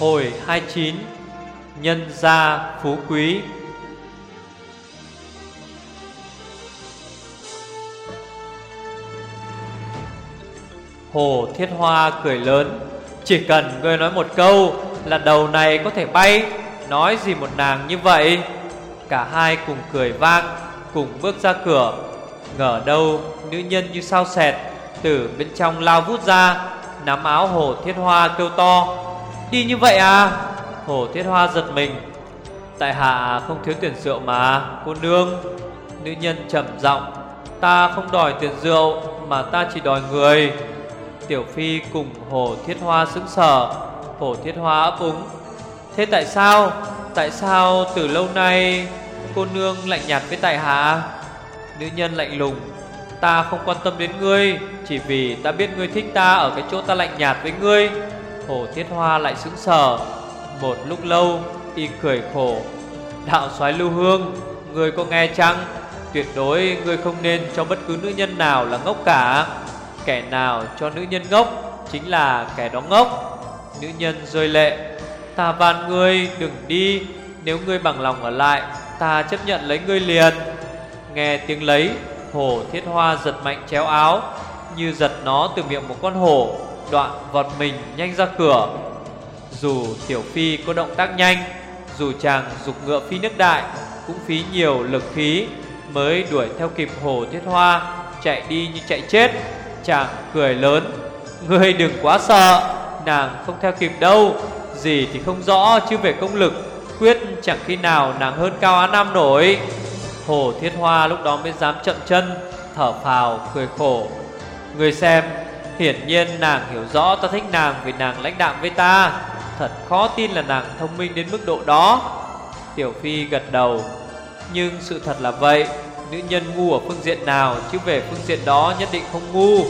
Hồi 29 Nhân gia phú quý. Hồ Thiết Hoa cười lớn, Chỉ cần ngươi nói một câu Là đầu này có thể bay. Nói gì một nàng như vậy? Cả hai cùng cười vang, Cùng bước ra cửa. Ngờ đâu nữ nhân như sao sẹt Từ bên trong lao vút ra, Nắm áo Hồ Thiết Hoa kêu to. Đi như vậy à? Hổ Thiết Hoa giật mình. Tại hạ không thiếu tiền rượu mà, Cô nương. Nữ nhân trầm giọng, Ta không đòi tiền rượu Mà ta chỉ đòi người. Tiểu Phi cùng Hổ Thiết Hoa sững sờ. Hổ Thiết Hoa ấp úng, Thế tại sao? Tại sao từ lâu nay Cô nương lạnh nhạt với tại hạ? Nữ nhân lạnh lùng, Ta không quan tâm đến ngươi, Chỉ vì ta biết ngươi thích ta Ở cái chỗ ta lạnh nhạt với ngươi. Hồ Thiết Hoa lại sững sờ. Một lúc lâu, y cười khổ. Đạo soái lưu hương, Người có nghe chăng? Tuyệt đối người không nên cho bất cứ nữ nhân nào là ngốc cả. Kẻ nào cho nữ nhân ngốc Chính là kẻ đó ngốc. Nữ nhân rơi lệ, Ta van ngươi, đừng đi. Nếu ngươi bằng lòng ở lại, Ta chấp nhận lấy ngươi liền. Nghe tiếng lấy, Hổ thiết hoa giật mạnh chéo áo, Như giật nó từ miệng một con hổ. Đoạn vọt mình nhanh ra cửa. Dù tiểu phi có động tác nhanh, Dù chàng dục ngựa phi nước đại, Cũng phí nhiều lực khí Mới đuổi theo kịp hồ thiết hoa, Chạy đi như chạy chết. Chàng cười lớn, Ngươi đừng quá sợ, Nàng không theo kịp đâu, Gì thì không rõ chứ về công lực, Quyết chẳng khi nào nàng hơn Cao Á Nam nổi. Hồ Thiết Hoa lúc đó mới dám chậm chân, Thở phào, cười khổ Người xem Hiển nhiên nàng hiểu rõ ta thích nàng Vì nàng lãnh đạm với ta. Thật khó tin là nàng thông minh đến mức độ đó. Tiểu Phi gật đầu. Nhưng sự thật là vậy, Nữ nhân ngu ở phương diện nào Chứ về phương diện đó nhất định không ngu.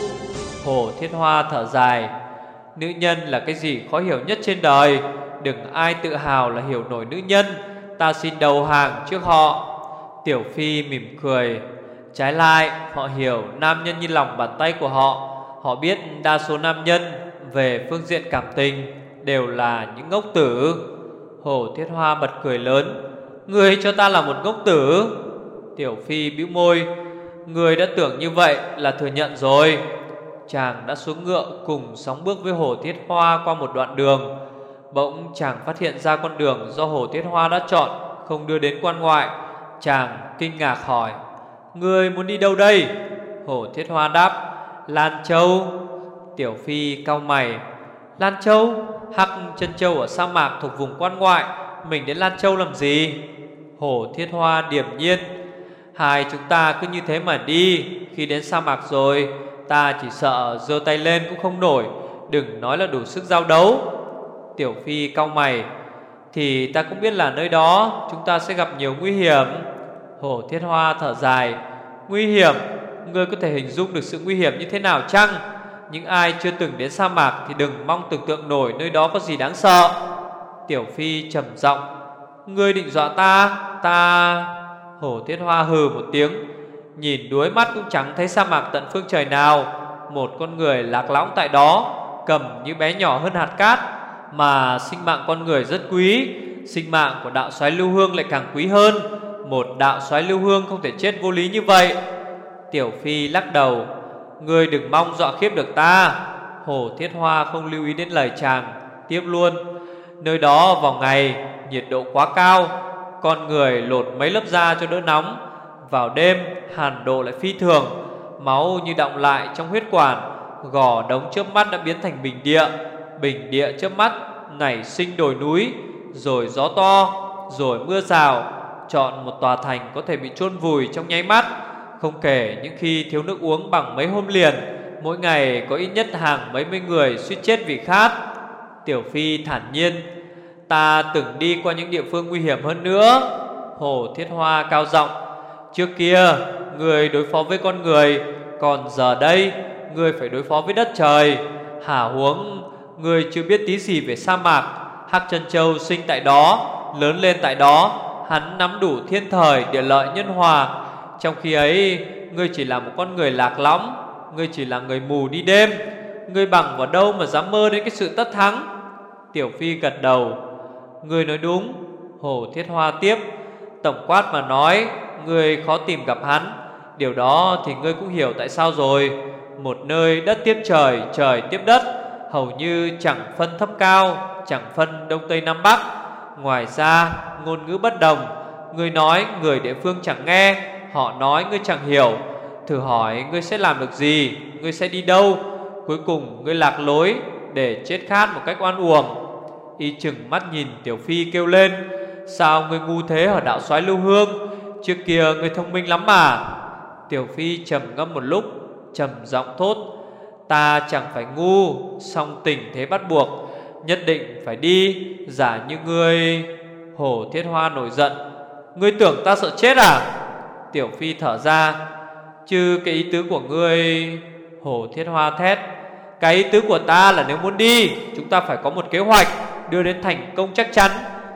Hồ thiên Hoa thở dài. Nữ nhân là cái gì khó hiểu nhất trên đời? Đừng ai tự hào là hiểu nổi nữ nhân. Ta xin đầu hàng trước họ. Tiểu Phi mỉm cười. Trái lại, họ hiểu nam nhân như lòng bàn tay của họ. Họ biết đa số nam nhân Về phương diện cảm tình Đều là những ngốc tử. Hồ Thiết Hoa bật cười lớn Người cho ta là một ngốc tử? Tiểu Phi bĩu môi Người đã tưởng như vậy là thừa nhận rồi. Chàng đã xuống ngựa cùng sóng bước với Hồ Thiết Hoa qua một đoạn đường. Bỗng chàng phát hiện ra con đường do Hồ Thiết Hoa đã chọn, Không đưa đến quan ngoại. Chàng kinh ngạc hỏi Người muốn đi đâu đây? Hồ Thiết Hoa đáp Lan Châu, Tiểu Phi, cao mày. Lan Châu, Hắc chân châu ở sa mạc thuộc vùng quan ngoại, Mình đến Lan Châu làm gì? Hổ Thiết Hoa điểm nhiên. Hai chúng ta cứ như thế mà đi, Khi đến sa mạc rồi, Ta chỉ sợ giơ tay lên cũng không nổi, Đừng nói là đủ sức giao đấu. Tiểu Phi, cao mày, Thì ta cũng biết là nơi đó Chúng ta sẽ gặp nhiều nguy hiểm. Hổ Thiết Hoa thở dài, Nguy hiểm? Ngươi có thể hình dung được sự nguy hiểm như thế nào chăng? Những ai chưa từng đến sa mạc Thì đừng mong tưởng tượng nổi nơi đó có gì đáng sợ. Tiểu Phi trầm giọng, Ngươi định dọa ta? Ta hổ Thiết Hoa hừ một tiếng, Nhìn đuối mắt cũng chẳng thấy sa mạc tận phương trời nào. Một con người lạc lõng tại đó, Cầm như bé nhỏ hơn hạt cát, Mà sinh mạng con người rất quý. Sinh mạng của đạo soái lưu hương lại càng quý hơn. Một đạo soái lưu hương không thể chết vô lý như vậy. Tiểu Phi lắc đầu, Ngươi đừng mong dọa khiếp được ta. Hồ Thiết Hoa không lưu ý đến lời chàng, Tiếp luôn, Nơi đó vào ngày nhiệt độ quá cao, Con người lột mấy lớp da cho đỡ nóng, Vào đêm hàn độ lại phi thường, Máu như động lại trong huyết quản, Gò đống trước mắt đã biến thành bình địa Bình địa trước mắt Nảy sinh đồi núi, Rồi gió to, Rồi mưa rào, Chọn một tòa thành có thể bị chôn vùi trong nháy mắt. Không kể những khi thiếu nước uống bằng mấy hôm liền, Mỗi ngày có ít nhất hàng mấy mươi người suýt chết vì khát. Tiểu Phi thản nhiên, Ta từng đi qua những địa phương nguy hiểm hơn nữa. Hồ Thiết Hoa cao giọng, Trước kia, Người đối phó với con người, Còn giờ đây, Người phải đối phó với đất trời. Hả huống, Người chưa biết tí gì về sa mạc. Hắc chân châu sinh tại đó, Lớn lên tại đó. Hắn nắm đủ thiên thời, địa lợi, nhân hòa trong khi ấy, Ngươi chỉ là một con người lạc lõng, Ngươi chỉ là người mù đi đêm, Ngươi bằng vào đâu mà dám mơ đến cái sự tất thắng? Tiểu Phi gật đầu. Người nói đúng, Hồ Thiết Hoa tiếp. Tổng quát mà nói Người khó tìm gặp hắn. Điều đó thì ngươi cũng hiểu tại sao rồi. Một nơi đất tiếp trời Trời tiếp đất, Hầu như chẳng phân thấp cao, Chẳng phân đông tây nam bắc. Ngoài ra, ngôn ngữ bất đồng, Ngươi nói người địa phương chẳng nghe Họ nói, ngươi chẳng hiểu. Thử hỏi, ngươi sẽ làm được gì? Ngươi sẽ đi đâu? Cuối cùng, ngươi lạc lối Để chết khát một cách oan uổng. Y chừng mắt nhìn Tiểu Phi kêu lên, Sao ngươi ngu thế ở đạo soái lưu hương? Trước kia ngươi thông minh lắm mà. Tiểu Phi trầm ngâm một lúc, trầm giọng thốt, Ta chẳng phải ngu, song tình thế bắt buộc, Nhất định phải đi, Giả như ngươi hổ Thiết Hoa nổi giận. Ngươi tưởng ta sợ chết à? Tiểu Phi thở ra, Chứ cái ý tứ của ngươi Hổ Thiết Hoa thét, Cái ý tứ của ta là nếu muốn đi, Chúng ta phải có một kế hoạch, Đưa đến thành công chắc chắn,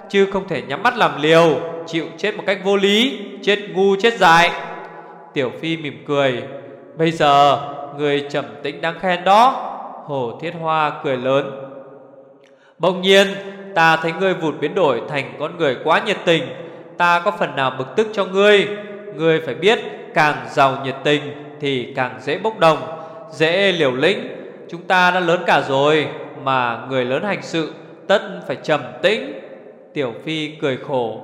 Chứ không thể nhắm mắt làm liều, Chịu chết một cách vô lý, Chết ngu, chết dại. Tiểu Phi mỉm cười, Bây giờ, người trầm tĩnh đang khen đó. Hổ Thiết Hoa cười lớn, Bỗng nhiên, ta thấy ngươi vụt biến đổi thành con người quá nhiệt tình, Ta có phần nào bực tức cho ngươi? Ngươi phải biết, càng giàu nhiệt tình Thì càng dễ bốc đồng, Dễ liều lĩnh. Chúng ta đã lớn cả rồi, Mà người lớn hành sự, Tất phải trầm tĩnh. Tiểu Phi cười khổ.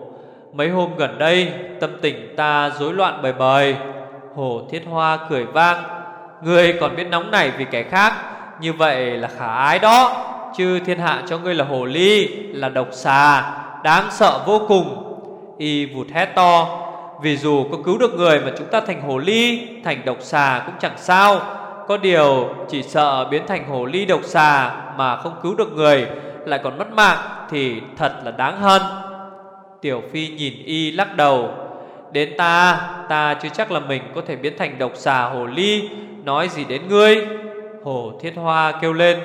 Mấy hôm gần đây, Tâm tình ta rối loạn bời bời. Hồ Thiết Hoa cười vang. Ngươi còn biết nóng này vì kẻ khác, Như vậy là khả ái đó. Chứ thiên hạ cho ngươi là hồ ly, Là độc xà, Đáng sợ vô cùng. Y vụt hét to. Vì dù có cứu được người mà chúng ta thành hồ ly, Thành độc xà cũng chẳng sao. Có điều chỉ sợ biến thành hồ ly độc xà Mà không cứu được người Lại còn mất mạng Thì thật là đáng hơn. Tiểu Phi nhìn Y lắc đầu. Đến ta Ta chưa chắc là mình có thể biến thành độc xà hồ ly. Nói gì đến ngươi? Hồ Thiết Hoa kêu lên.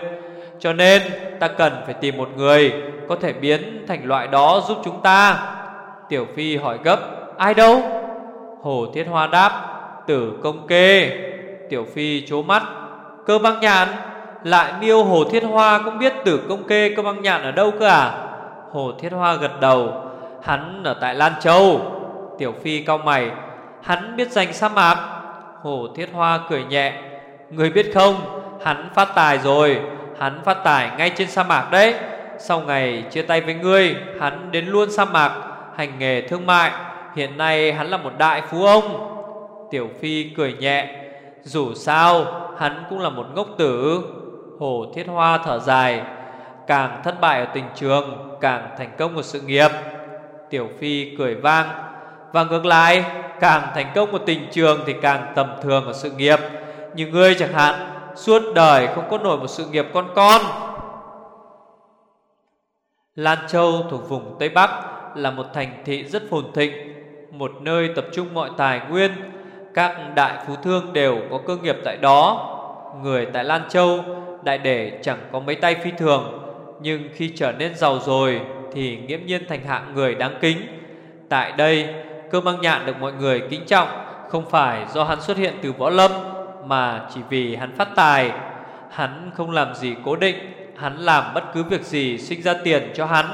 Cho nên, ta cần phải tìm một người Có thể biến thành loại đó giúp chúng ta. Tiểu Phi hỏi gấp. Ai đâu? Hồ Thiết Hoa đáp, Tử công kê. Tiểu Phi chố mắt, Cơ băng nhạn? Lại miêu Hồ Thiết Hoa cũng biết tử công kê, cơ băng nhạn ở đâu cơ à? Hồ Thiết Hoa gật đầu, Hắn ở tại Lan Châu. Tiểu Phi cau mày, Hắn biết danh sa mạc? Hồ Thiết Hoa cười nhẹ, Người biết không? Hắn phát tài rồi, Hắn phát tài ngay trên sa mạc đấy. Sau ngày chia tay với ngươi, Hắn đến luôn sa mạc, Hành nghề thương mại. Hiện nay hắn là một đại phú ông. Tiểu Phi cười nhẹ. Dù sao, hắn cũng là một ngốc tử. Hồ Thiết Hoa thở dài. Càng thất bại ở tình trường, Càng thành công ở sự nghiệp. Tiểu Phi cười vang. Và ngược lại, Càng thành công ở tình trường Thì càng tầm thường ở sự nghiệp. Như ngươi chẳng hạn, Suốt đời không có nổi một sự nghiệp con con. Lan Châu thuộc vùng Tây Bắc Là một thành thị rất phồn thịnh. Một nơi tập trung mọi tài nguyên, Các đại phú thương đều có cơ nghiệp tại đó. Người tại Lan Châu Đại để chẳng có mấy tay phi thường, Nhưng khi trở nên giàu rồi Thì nghiễm nhiên thành hạng người đáng kính. Tại đây Cơ băng nhạn được mọi người kính trọng, Không phải do hắn xuất hiện từ võ lâm, Mà chỉ vì hắn phát tài. Hắn không làm gì cố định, Hắn làm bất cứ việc gì sinh ra tiền cho hắn.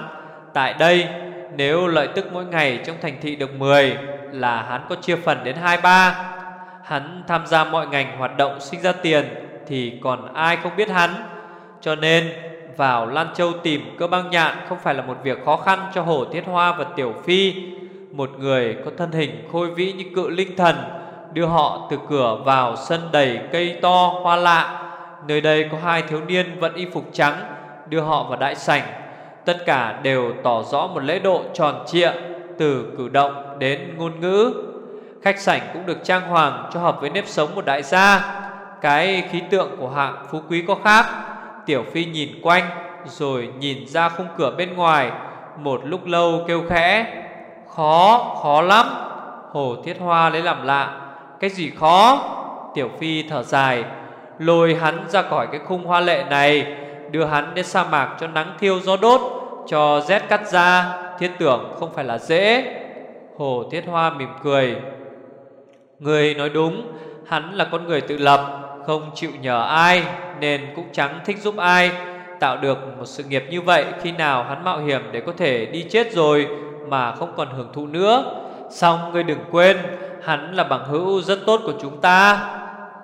Tại đây nếu lợi tức mỗi ngày trong thành thị được 10 Là hắn có chia phần đến 2-3 Hắn tham gia mọi ngành hoạt động sinh ra tiền Thì còn ai không biết hắn. Cho nên, vào Lan Châu tìm cơ băng nhạn Không phải là một việc khó khăn cho Hồ Thiết Hoa và Tiểu Phi. Một người có thân hình khôi vĩ như cự linh thần, Đưa họ từ cửa vào sân đầy cây to, hoa lạ. Nơi đây có hai thiếu niên vẫn y phục trắng, Đưa họ vào đại sảnh. Tất cả đều tỏ rõ một lễ độ tròn trịa Từ cử động đến ngôn ngữ. Khách sảnh cũng được trang hoàng cho hợp với nếp sống một đại gia. Cái khí tượng của hạng phú quý có khác. Tiểu Phi nhìn quanh Rồi nhìn ra khung cửa bên ngoài. Một lúc lâu kêu khẽ Khó, khó lắm. Hồ Thiết Hoa lấy làm lạ Cái gì khó? Tiểu Phi thở dài Lôi hắn ra khỏi cái khung hoa lệ này Đưa hắn đến sa mạc cho nắng thiêu gió đốt, Cho rét cắt da, Thiết tưởng không phải là dễ. Hồ Thiết Hoa mỉm cười. Người nói đúng, Hắn là con người tự lập, Không chịu nhờ ai, Nên cũng chẳng thích giúp ai. Tạo được một sự nghiệp như vậy, Khi nào hắn mạo hiểm để có thể đi chết rồi Mà không còn hưởng thụ nữa? Xong, ngươi đừng quên, Hắn là bằng hữu rất tốt của chúng ta.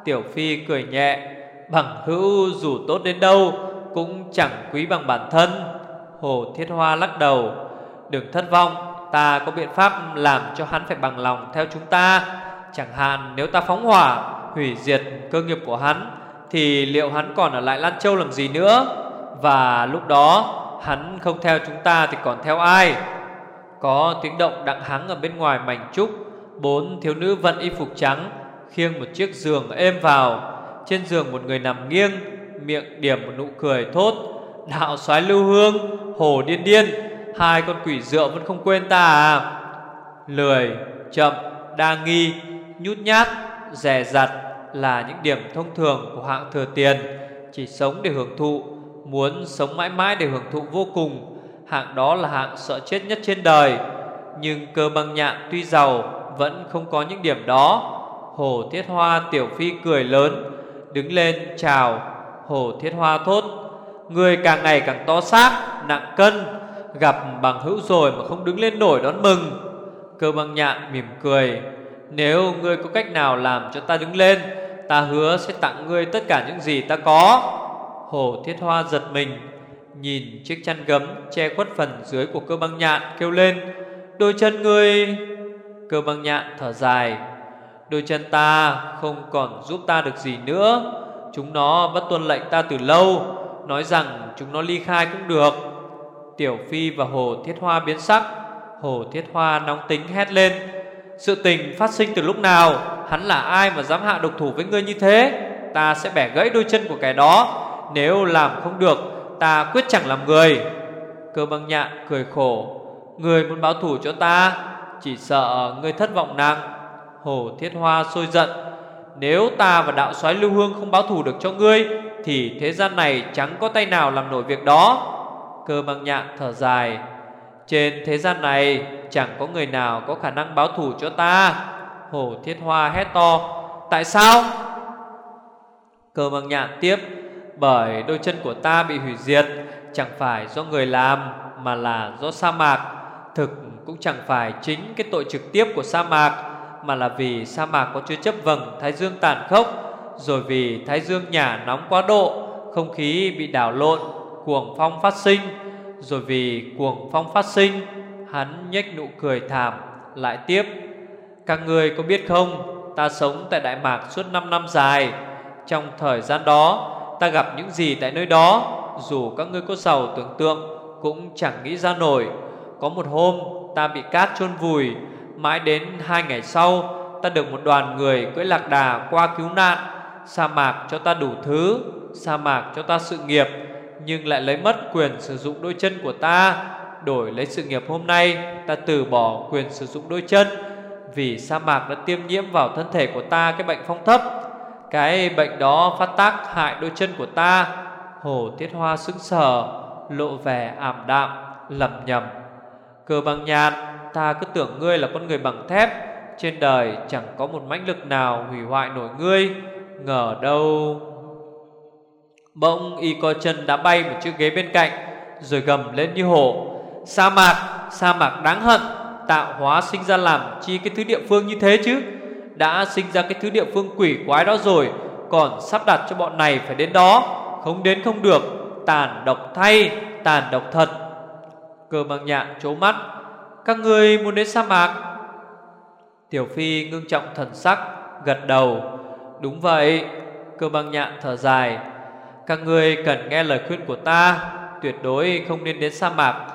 Tiểu Phi cười nhẹ. Bằng hữu dù tốt đến đâu cũng chẳng quý bằng bản thân. Hồ Thiết Hoa lắc đầu, Đừng thất vọng, Ta có biện pháp làm cho hắn phải bằng lòng theo chúng ta. Chẳng hạn nếu ta phóng hỏa, Hủy diệt cơ nghiệp của hắn, Thì liệu hắn còn ở lại Lan Châu làm gì nữa? Và lúc đó, Hắn không theo chúng ta thì còn theo ai? Có tiếng động đặng hắng ở bên ngoài mảnh trúc, Bốn thiếu nữ vận y phục trắng, Khiêng một chiếc giường êm vào. Trên giường một người nằm nghiêng Miệng điểm một nụ cười thốt Đạo soái lưu hương Hồ điên điên Hai con quỷ rượu vẫn không quên ta à? Lười, chậm, đa nghi, nhút nhát, rẻ rặt Là những điểm thông thường của hạng thừa tiền. Chỉ sống để hưởng thụ Muốn sống mãi mãi để hưởng thụ vô cùng Hạng đó là hạng sợ chết nhất trên đời. Nhưng cơ băng nhạn tuy giàu Vẫn không có những điểm đó. Hồ Thiết Hoa tiểu phi cười lớn Đứng lên chào Hồ Thiết Hoa thốt, Người càng ngày càng to xác, Nặng cân, Gặp bằng hữu rồi mà không đứng lên nổi đón mừng. Cơ băng nhạn mỉm cười, Nếu ngươi có cách nào làm cho ta đứng lên, Ta hứa sẽ tặng ngươi tất cả những gì ta có. Hồ Thiết Hoa giật mình, Nhìn chiếc chăn gấm che khuất phần dưới của cơ băng nhạn, kêu lên, Đôi chân ngươi. Cơ băng nhạn thở dài, Đôi chân ta không còn giúp ta được gì nữa. Chúng nó vẫn tuân lệnh ta từ lâu, Nói rằng chúng nó ly khai cũng được. Tiểu Phi và Hồ Thiết Hoa biến sắc. Hồ Thiết Hoa nóng tính hét lên. Sự tình phát sinh từ lúc nào? Hắn là ai mà dám hạ độc thủ với ngươi như thế? Ta sẽ bẻ gãy đôi chân của kẻ đó. Nếu làm không được, Ta quyết chẳng làm người. Cơ băng nhạn cười khổ. Người muốn báo thủ cho ta, Chỉ sợ ngươi thất vọng nàng. Hồ Thiết Hoa sôi giận. Nếu ta và đạo soái Lưu Hương không báo thù được cho ngươi, Thì thế gian này chẳng có tay nào làm nổi việc đó. Cơ mang nhạn thở dài. Trên thế gian này Chẳng có người nào có khả năng báo thù cho ta. Hổ Thiết Hoa hét to. Tại sao? Cơ mang nhạn tiếp. Bởi đôi chân của ta bị hủy diệt, Chẳng phải do người làm, Mà là do sa mạc. Thực cũng chẳng phải chính cái tội trực tiếp của sa mạc. Mà là vì sa mạc có chứa chấp vầng Thái Dương tàn khốc, Rồi vì Thái Dương nhả nóng quá độ, Không khí bị đảo lộn, Cuồng phong phát sinh, Rồi vì cuồng phong phát sinh, Hắn nhếch nụ cười thảm, Lại tiếp, Các người có biết không, Ta sống tại Đại Mạc suốt 5 năm dài. Trong thời gian đó, Ta gặp những gì tại nơi đó, Dù các ngươi có giàu tưởng tượng Cũng chẳng nghĩ ra nổi. Có một hôm, ta bị cát chôn vùi Mãi đến hai ngày sau, Ta được một đoàn người cưỡi lạc đà qua cứu nạn, Sa mạc cho ta đủ thứ, Sa mạc cho ta sự nghiệp, Nhưng lại lấy mất quyền sử dụng đôi chân của ta. Đổi lấy sự nghiệp hôm nay, Ta từ bỏ quyền sử dụng đôi chân, Vì sa mạc đã tiêm nhiễm vào thân thể của ta Cái bệnh phong thấp. Cái bệnh đó phát tác hại đôi chân của ta. Hồ Tiết Hoa sững sờ, Lộ vẻ ảm đạm, lầm nhầm. Cơ băng nhạt Ta cứ tưởng ngươi là con người bằng thép Trên đời chẳng có một mãnh lực nào hủy hoại nổi ngươi. Ngờ đâu? Bỗng y co chân đã bay một chiếc ghế bên cạnh Rồi gầm lên như hổ. Sa mạc, sa mạc đáng hận Tạo hóa sinh ra làm chi cái thứ địa phương như thế chứ? Đã sinh ra cái thứ địa phương quỷ quái đó rồi Còn sắp đặt cho bọn này phải đến đó. Không đến không được Tàn độc thay, tàn độc thật. Cơ bằng nhạn trố mắt các ngươi muốn đến sa mạc? Tiểu Phi ngưng trọng thần sắc, Gật đầu. Đúng vậy, Cơ băng nhạn thở dài. Các ngươi cần nghe lời khuyên của ta. Tuyệt đối không nên đến sa mạc.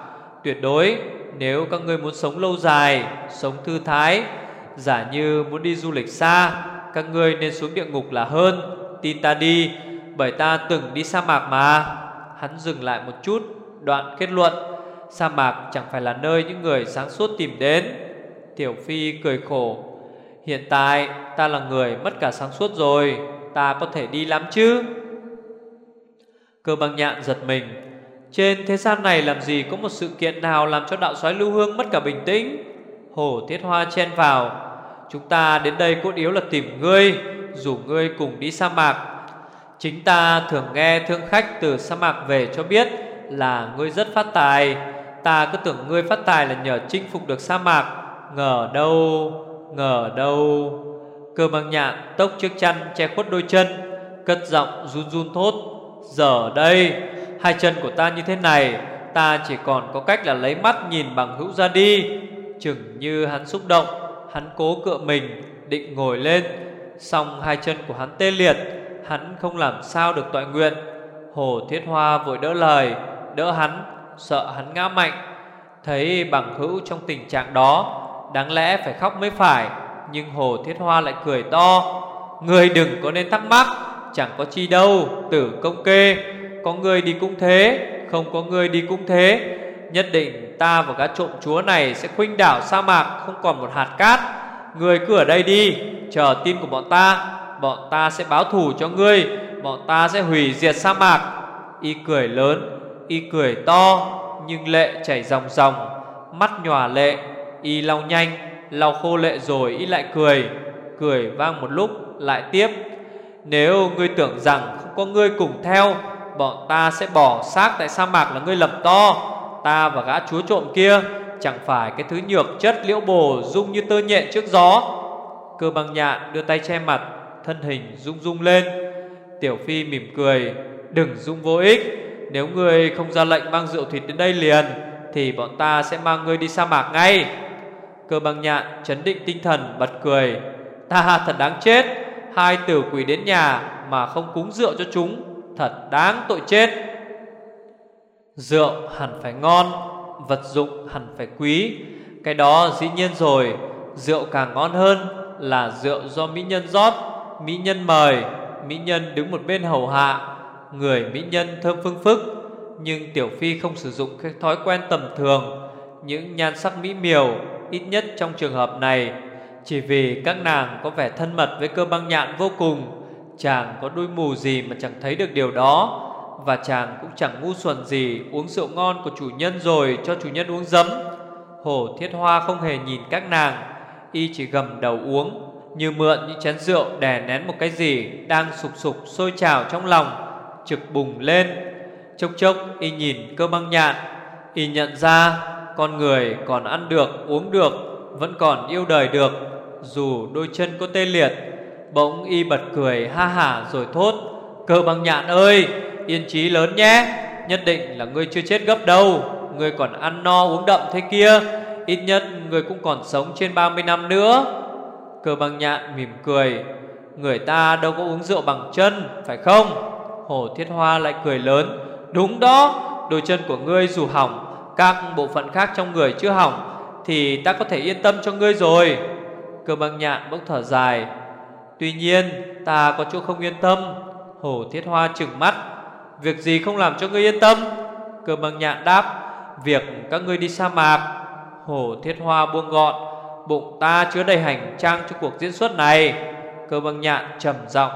Tuyệt đối, nếu các ngươi muốn sống lâu dài, Sống thư thái, Giả như muốn đi du lịch xa, Các ngươi nên xuống địa ngục là hơn. Tin ta đi, Bởi ta từng đi sa mạc mà. Hắn dừng lại một chút, Đoạn kết luận. Sa mạc chẳng phải là nơi những người sáng suốt tìm đến. Tiểu Phi cười khổ, Hiện tại ta là người mất cả sáng suốt rồi, Ta có thể đi lắm chứ? Cơ băng nhạn giật mình, Trên thế gian này làm gì có một sự kiện nào Làm cho đạo soái lưu hương mất cả bình tĩnh? Hổ thiết hoa chen vào, Chúng ta đến đây cốt yếu là tìm ngươi, Rủ ngươi cùng đi sa mạc. Chính ta thường nghe thương khách từ sa mạc về cho biết Là ngươi rất phát tài Ta cứ tưởng ngươi phát tài là nhờ chinh phục được sa mạc. Ngờ đâu Ngờ đâu. Cơ băng nhạn tốc chiếc chăn che khuất đôi chân, Cất giọng run run thốt, Giờ đây, Hai chân của ta như thế này, Ta chỉ còn có cách là lấy mắt nhìn bằng hữu ra đi. Chừng như hắn xúc động, Hắn cố cựa mình, Định ngồi lên. Xong hai chân của hắn tê liệt, Hắn không làm sao được tọa nguyện. Hồ Thiết Hoa vội đỡ lời, Đỡ hắn Sợ hắn ngã mạnh, Thấy bằng hữu trong tình trạng đó, Đáng lẽ phải khóc mới phải. Nhưng Hồ Thiết Hoa lại cười to, Người đừng có nên thắc mắc, Chẳng có chi đâu, Tử công kê. Có người đi cũng thế, Không có người đi cũng thế. Nhất định ta và các trộm chúa này Sẽ khuynh đảo sa mạc Không còn một hạt cát. Người cứ ở đây đi, Chờ tin của bọn ta. Bọn ta sẽ báo thù cho ngươi, Bọn ta sẽ hủy diệt sa mạc. Y cười lớn Y cười to, Nhưng lệ chảy ròng ròng, Mắt nhòa lệ, Y lau nhanh, Lau khô lệ rồi y lại cười Cười vang một lúc, lại tiếp. Nếu ngươi tưởng rằng không có ngươi cùng theo, Bọn ta sẽ bỏ xác tại sa mạc là ngươi lầm to. Ta và gã chúa trộm kia, Chẳng phải cái thứ nhược chất liễu bồ Dung như tơ nhện trước gió. Cơ băng nhạn đưa tay che mặt, Thân hình rung rung lên. Tiểu Phi mỉm cười, Đừng rung vô ích. Nếu ngươi không ra lệnh mang rượu thịt đến đây liền, Thì bọn ta sẽ mang ngươi đi sa mạc ngay. Cơ băng nhạn chấn định tinh thần, bật cười. Ta thật đáng chết. Hai tử quỷ đến nhà Mà không cúng rượu cho chúng, Thật đáng tội chết. Rượu hẳn phải ngon, Vật dụng hẳn phải quý. Cái đó dĩ nhiên rồi. Rượu càng ngon hơn Là rượu do mỹ nhân rót, Mỹ nhân mời, Mỹ nhân đứng một bên hầu hạ. Người mỹ nhân thơm phương phức, Nhưng Tiểu Phi không sử dụng cái thói quen tầm thường, Những nhan sắc mỹ miều Ít nhất trong trường hợp này, Chỉ vì các nàng có vẻ thân mật với cơ băng nhạn vô cùng, Chàng có đuôi mù gì mà chẳng thấy được điều đó, Và chàng cũng chẳng ngu xuẩn gì Uống rượu ngon của chủ nhân rồi cho chủ nhân uống dấm Hổ thiết hoa không hề nhìn các nàng, Y chỉ gầm đầu uống, Như mượn những chén rượu đè nén một cái gì Đang sục sục sôi trào trong lòng. Trực bùng lên. Chốc chốc, y nhìn cơ băng nhạn, Y nhận ra con người còn ăn được, uống được, Vẫn còn yêu đời được, Dù đôi chân có tê liệt. Bỗng y bật cười ha hả rồi thốt, Cơ băng nhạn ơi, Yên trí lớn nhé, Nhất định là ngươi chưa chết gấp đâu, Ngươi còn ăn no uống đậm thế kia, Ít nhất ngươi cũng còn sống trên 30 năm nữa. Cơ băng nhạn mỉm cười, Người ta đâu có uống rượu bằng chân, Phải không? Hồ Thiết Hoa lại cười lớn, Đúng đó, Đôi chân của ngươi dù hỏng, Các bộ phận khác trong người chưa hỏng, Thì ta có thể yên tâm cho ngươi rồi. Cơ băng nhạn bỗng thở dài, Tuy nhiên, ta có chỗ không yên tâm. Hồ Thiết Hoa trừng mắt, Việc gì không làm cho ngươi yên tâm? Cơ băng nhạn đáp, Việc các ngươi đi sa mạc. Hồ Thiết Hoa buông gọn, Bụng ta chứa đầy hành trang cho cuộc diễn xuất này. Cơ băng nhạn trầm giọng,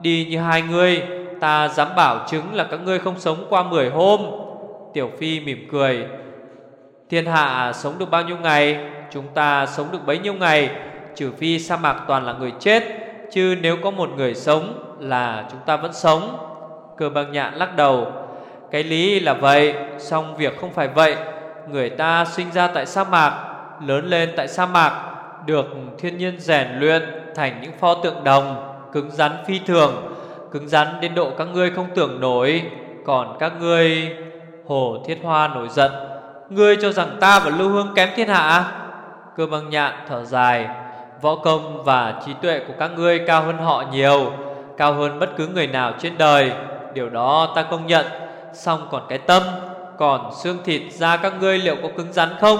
Đi như hai người Ta dám bảo chứng là các ngươi không sống qua 10 hôm. Tiểu Phi mỉm cười. Thiên hạ sống được bao nhiêu ngày? Chúng ta sống được bấy nhiêu ngày? Trừ phi sa mạc toàn là người chết, Chứ nếu có một người sống Là chúng ta vẫn sống. Cơ băng nhạn lắc đầu. Cái lý là vậy Xong việc không phải vậy. Người ta sinh ra tại sa mạc, Lớn lên tại sa mạc, Được thiên nhiên rèn luyện Thành những pho tượng đồng, Cứng rắn phi thường. Cứng rắn đến độ các ngươi không tưởng nổi. Còn các ngươi, Hồ Thiết Hoa nổi giận. Ngươi cho rằng ta và Lưu Hương kém thiên hạ à? Cơ băng nhạn thở dài. Võ công và trí tuệ của các ngươi cao hơn họ nhiều, Cao hơn bất cứ người nào trên đời. Điều đó ta công nhận. Song còn cái tâm, Còn xương thịt da các ngươi liệu có cứng rắn không?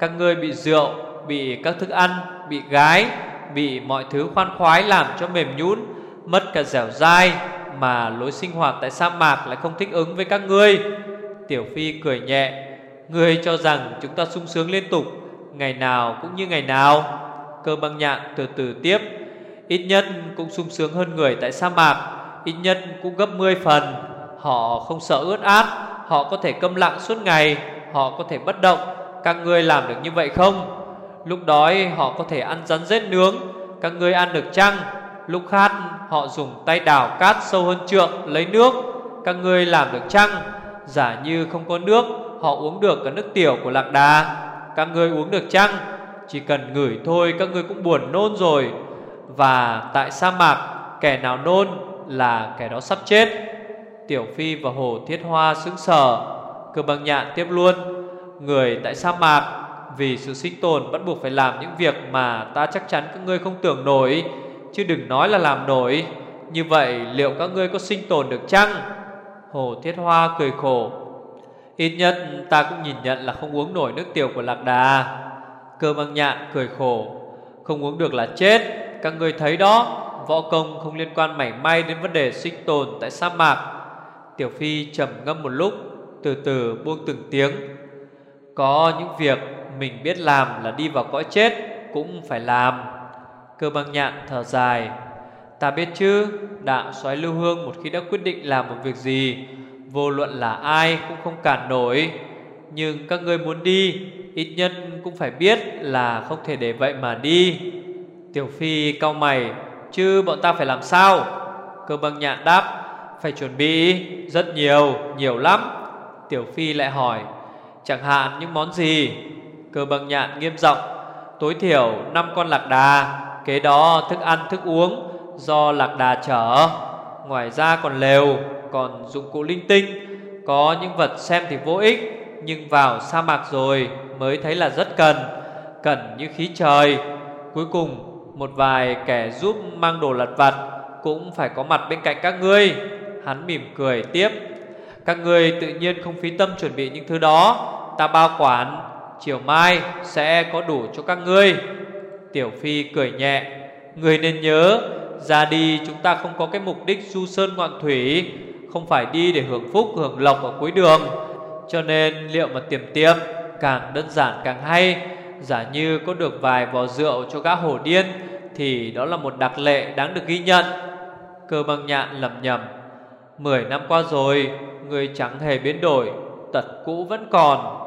Các ngươi bị rượu, Bị các thức ăn, Bị gái, Bị mọi thứ khoan khoái làm cho mềm nhũn Mất cả dẻo dai Mà lối sinh hoạt tại sa mạc lại không thích ứng với các ngươi. Tiểu Phi cười nhẹ, Ngươi cho rằng chúng ta sung sướng liên tục, Ngày nào cũng như ngày nào. Cơ băng nhạn từ từ tiếp, Ít nhất cũng sung sướng hơn người tại sa mạc, Ít nhất cũng gấp 10 phần. Họ không sợ ướt át, Họ có thể câm lặng suốt ngày, Họ có thể bất động. Các ngươi làm được như vậy không? Lúc đói họ có thể ăn rắn rết nướng, Các ngươi ăn được chăng? Lúc khát họ dùng tay đào cát sâu hơn trượng, lấy nước. Các ngươi làm được chăng? Giả như không có nước, Họ uống được cả nước tiểu của lạc đà. Các ngươi uống được chăng? Chỉ cần ngửi thôi, các ngươi cũng buồn nôn rồi. Và tại sa mạc, Kẻ nào nôn là kẻ đó sắp chết. Tiểu Phi và Hồ Thiết Hoa sững sờ. Cơ bằng nhạn tiếp luôn. Người tại sa mạc, Vì sự sinh tồn bắt buộc phải làm những việc Mà ta chắc chắn các ngươi không tưởng nổi. Chứ đừng nói là làm nổi. Như vậy, liệu các ngươi có sinh tồn được chăng? Hồ Thiết Hoa cười khổ. Ít nhất, ta cũng nhìn nhận là không uống nổi nước tiểu của lạc đà. Cơ băng nhạn cười khổ. Không uống được là chết. Các ngươi thấy đó, Võ công không liên quan mảy may đến vấn đề sinh tồn tại sa mạc. Tiểu Phi trầm ngâm một lúc, Từ từ buông từng tiếng. Có những việc mình biết làm là đi vào cõi chết Cũng phải làm. Cơ băng nhạn thở dài. Ta biết chứ Đạo xoáy lưu hương một khi đã quyết định làm một việc gì Vô luận là ai cũng không cản nổi. Nhưng các ngươi muốn đi Ít nhất cũng phải biết là không thể để vậy mà đi. Tiểu Phi cau mày Chứ bọn ta phải làm sao? Cơ băng nhạn đáp Phải chuẩn bị rất nhiều, nhiều lắm. Tiểu Phi lại hỏi Chẳng hạn những món gì? Cơ băng nhạn nghiêm giọng Tối thiểu 5 con lạc đà. Kế đó thức ăn, thức uống Do lạc đà chở. Ngoài ra còn lều, Còn dụng cụ linh tinh. Có những vật xem thì vô ích, Nhưng vào sa mạc rồi Mới thấy là rất cần Cần như khí trời. Cuối cùng, một vài kẻ giúp mang đồ lặt vặt Cũng phải có mặt bên cạnh các ngươi. Hắn mỉm cười tiếp, Các ngươi tự nhiên không phí tâm chuẩn bị những thứ đó. Ta bao quản Chiều mai sẽ có đủ cho các ngươi. Tiểu Phi cười nhẹ. Người nên nhớ, Ra đi chúng ta không có cái mục đích du sơn ngoạn thủy, Không phải đi để hưởng phúc, hưởng lộc ở cuối đường. Cho nên liệu mà tiềm tiêm Càng đơn giản càng hay. Giả như có được vài vò rượu cho gã hổ điên, Thì đó là một đặc lệ đáng được ghi nhận. Cơ băng nhạn lầm nhầm Mười năm qua rồi, Người chẳng hề biến đổi, Tật cũ vẫn còn.